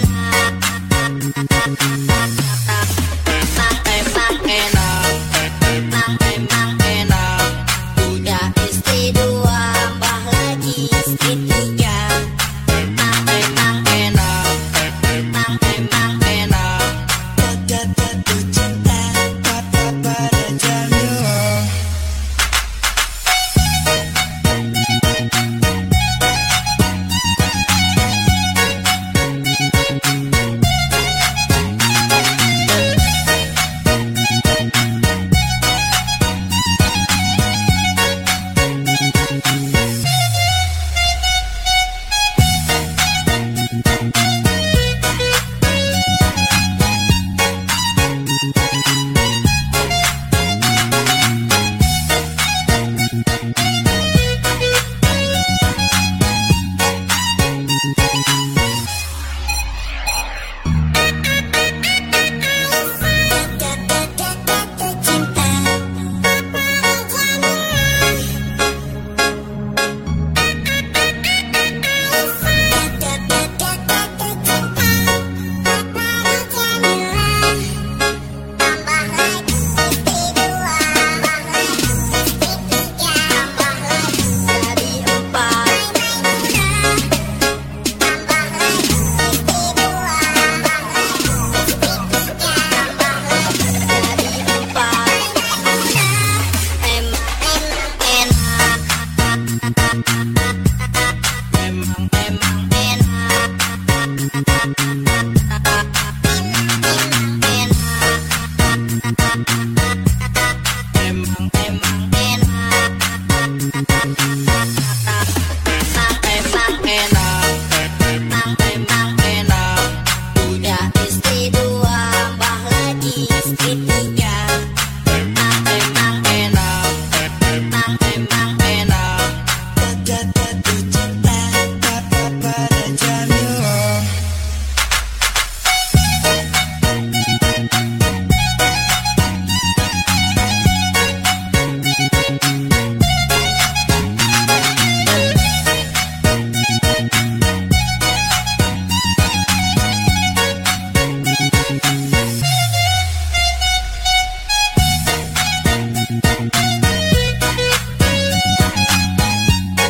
man.